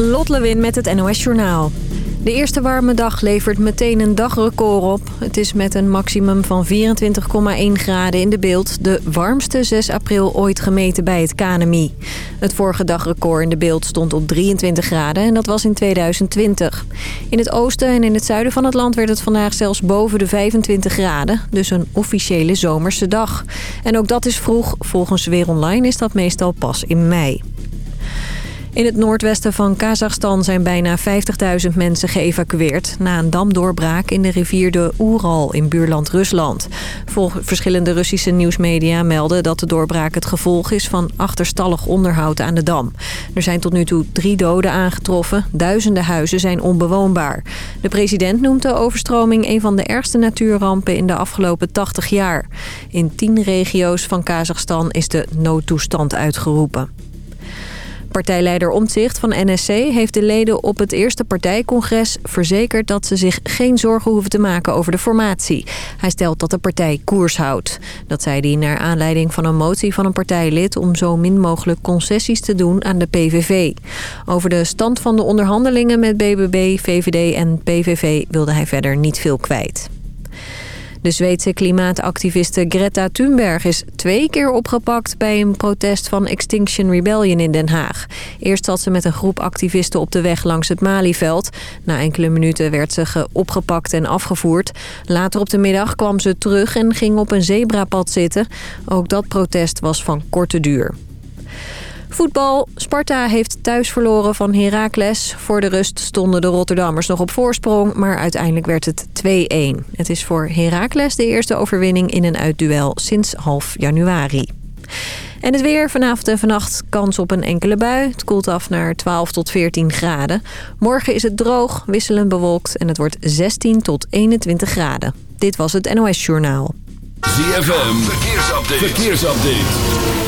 Lot Lewin met het NOS Journaal. De eerste warme dag levert meteen een dagrecord op. Het is met een maximum van 24,1 graden in de beeld... de warmste 6 april ooit gemeten bij het KNMI. Het vorige dagrecord in de beeld stond op 23 graden en dat was in 2020. In het oosten en in het zuiden van het land werd het vandaag zelfs boven de 25 graden. Dus een officiële zomerse dag. En ook dat is vroeg. Volgens Weer Online is dat meestal pas in mei. In het noordwesten van Kazachstan zijn bijna 50.000 mensen geëvacueerd... na een damdoorbraak in de rivier de Oeral in buurland Rusland. Volgens verschillende Russische nieuwsmedia melden dat de doorbraak het gevolg is... van achterstallig onderhoud aan de dam. Er zijn tot nu toe drie doden aangetroffen. Duizenden huizen zijn onbewoonbaar. De president noemt de overstroming een van de ergste natuurrampen... in de afgelopen 80 jaar. In tien regio's van Kazachstan is de noodtoestand uitgeroepen. Partijleider Omtzigt van NSC heeft de leden op het eerste partijcongres verzekerd dat ze zich geen zorgen hoeven te maken over de formatie. Hij stelt dat de partij koers houdt. Dat zei hij naar aanleiding van een motie van een partijlid om zo min mogelijk concessies te doen aan de PVV. Over de stand van de onderhandelingen met BBB, VVD en PVV wilde hij verder niet veel kwijt. De Zweedse klimaatactiviste Greta Thunberg is twee keer opgepakt bij een protest van Extinction Rebellion in Den Haag. Eerst zat ze met een groep activisten op de weg langs het Malieveld. Na enkele minuten werd ze opgepakt en afgevoerd. Later op de middag kwam ze terug en ging op een zebrapad zitten. Ook dat protest was van korte duur. Voetbal. Sparta heeft thuis verloren van Heracles. Voor de rust stonden de Rotterdammers nog op voorsprong, maar uiteindelijk werd het 2-1. Het is voor Heracles de eerste overwinning in een uitduel sinds half januari. En het weer vanavond en vannacht kans op een enkele bui. Het koelt af naar 12 tot 14 graden. Morgen is het droog, wisselend bewolkt en het wordt 16 tot 21 graden. Dit was het NOS Journaal. ZFM, verkeersupdate. verkeersupdate.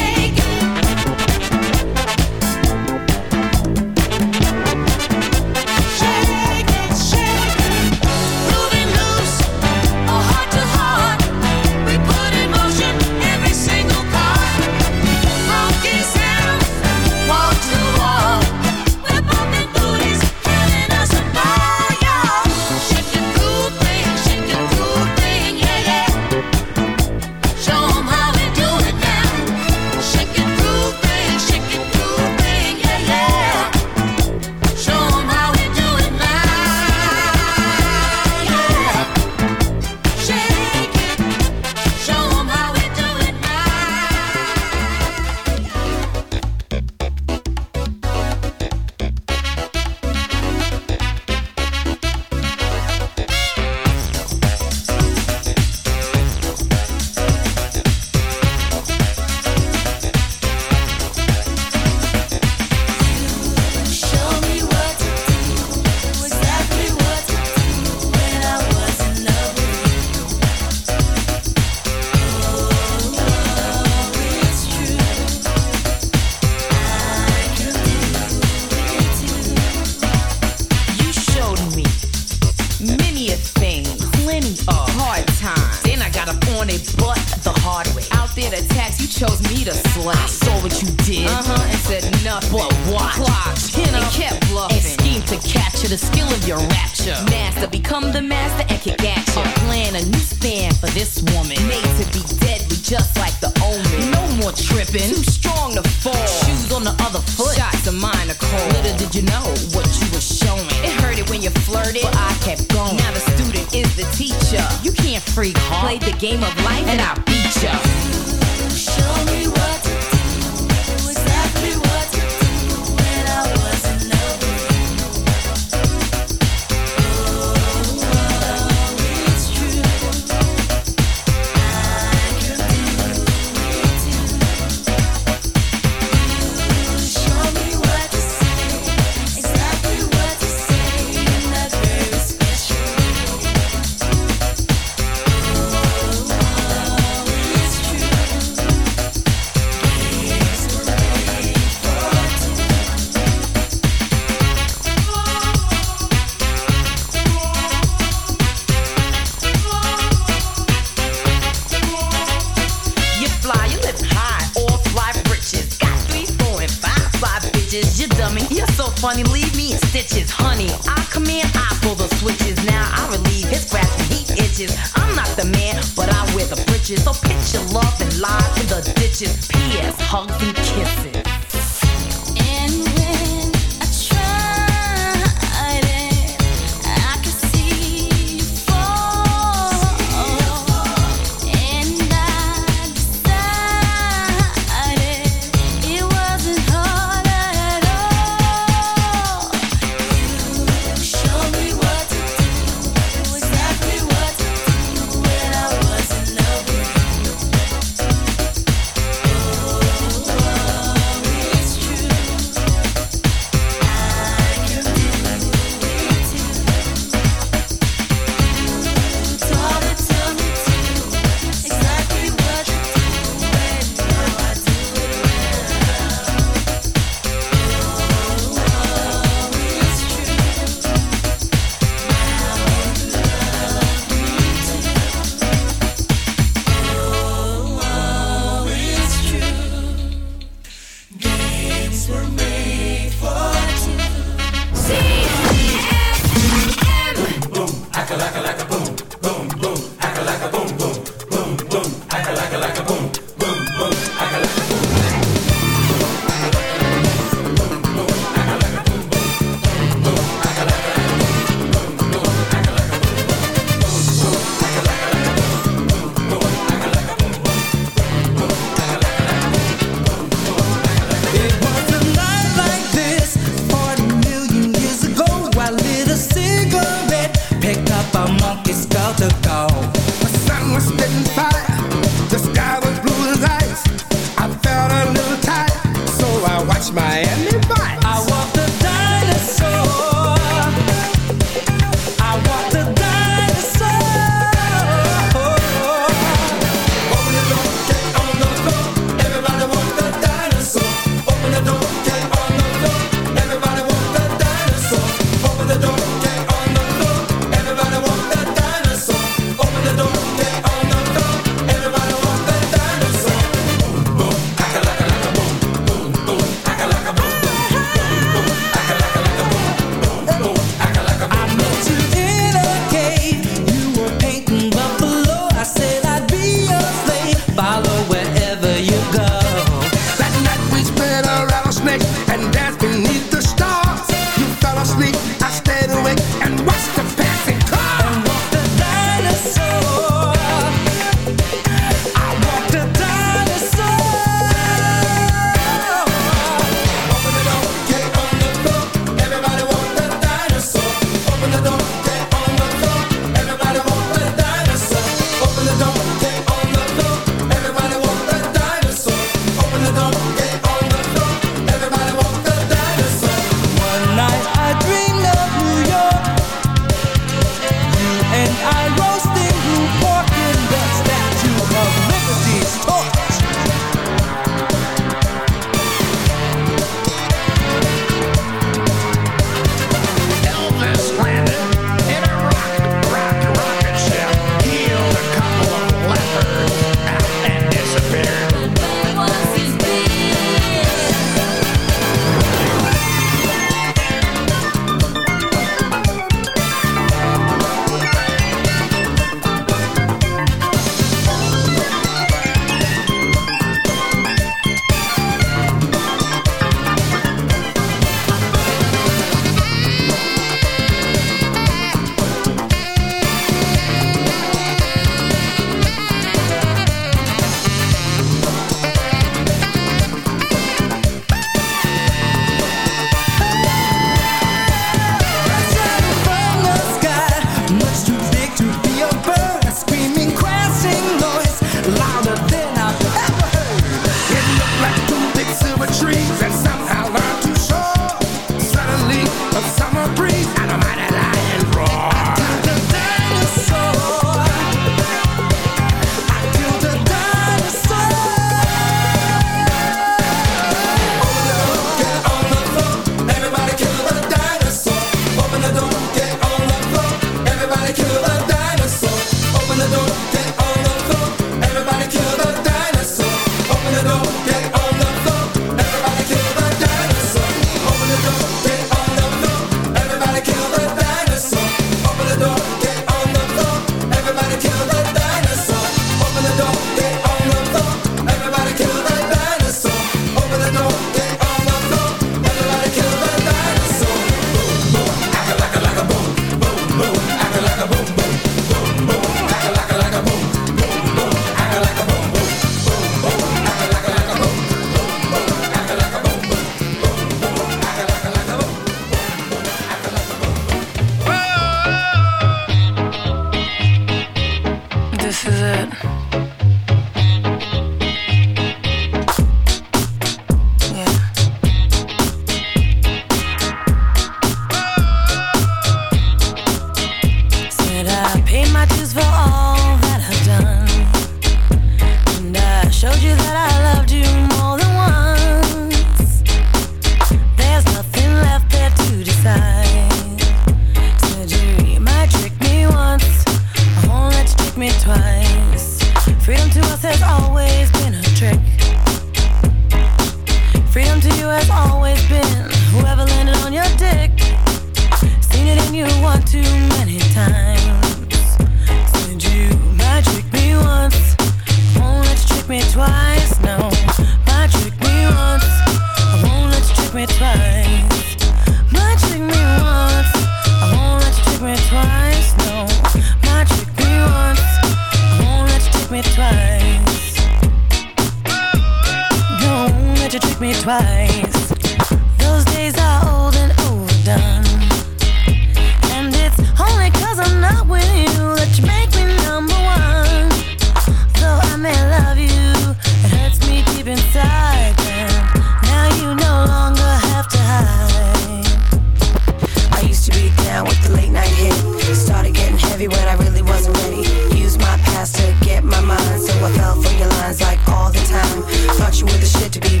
I fell for your lines like all the time. Thought you were the shit to be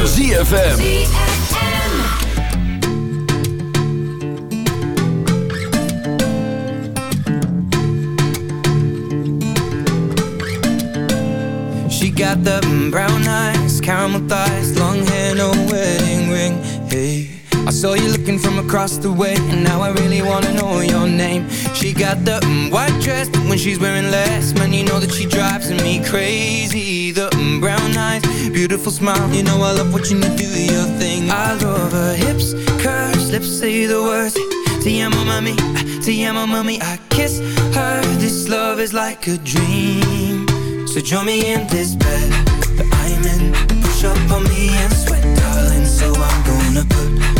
van ZFM. She got the brown eyes, caramel thighs, long hair, no wedding ring. Hey, I saw you looking from across the way, and now I really wanna know your name. She got the mm, white dress, but when she's wearing less, man, you know that she drives me crazy. The mm, brown eyes, beautiful smile, you know I love watching you do your thing. I love her hips, curves, lips say the words. Te amo, mami, te amo, mami. I kiss her. This love is like a dream. So join me in this bed that I'm in. Push up on me and sweat, darling. So I'm gonna put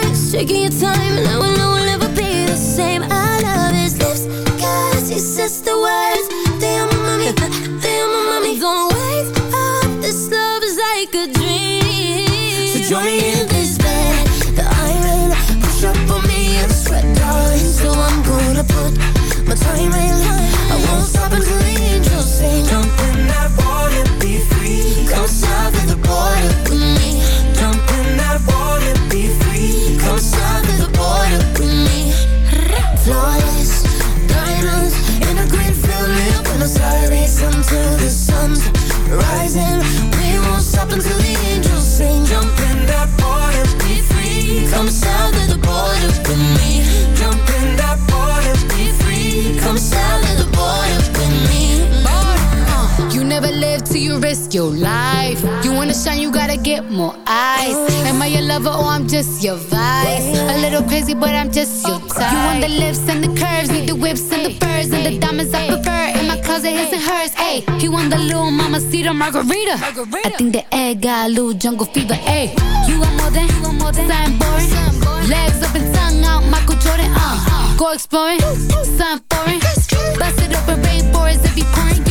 taking your time, and I will know we'll never be the same. I love his lips, cause he says the words. Mami, te amo, mami. Don't wake up, this love is like a dream. So join me in this bed that I'm. Push up on me and sweat, darling. So I'm gonna put my time in. I won't stop until the angels sing. South of the border till you risk your life. You wanna shine, you gotta get more eyes. Am I your lover or I'm just your vice? A little crazy, but I'm just your type. You want the lips and the curves, need the whips and the furs and the diamonds I prefer. In my closet, his and hers. Ayy, he want the little mama cedar margarita. I think the egg got a little jungle fever. Ayy, you want more than, you want more than something boring. Legs up and tongue out, Michael Jordan. Uh, go exploring, something foreign. Bust it open, rainforest if you pouring.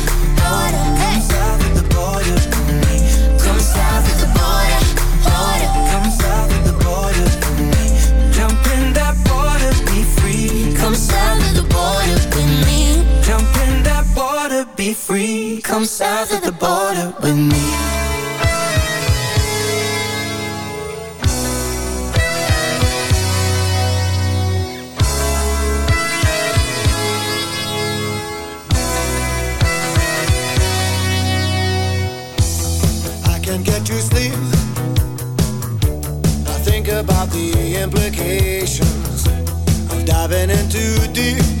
Free. Come south of the border with me. I can't get to sleep. I think about the implications of diving in too deep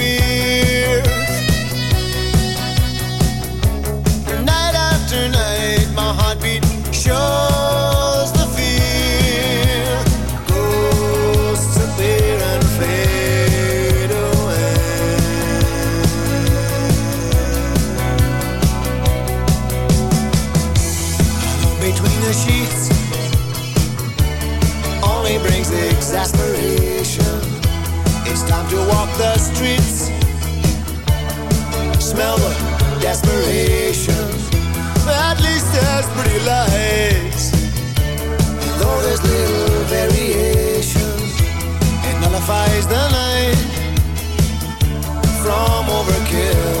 The sheets only brings exasperation. It's time to walk the streets. Smell the desperation. At least there's pretty lights. Though there's little variation, it nullifies the night from overkill.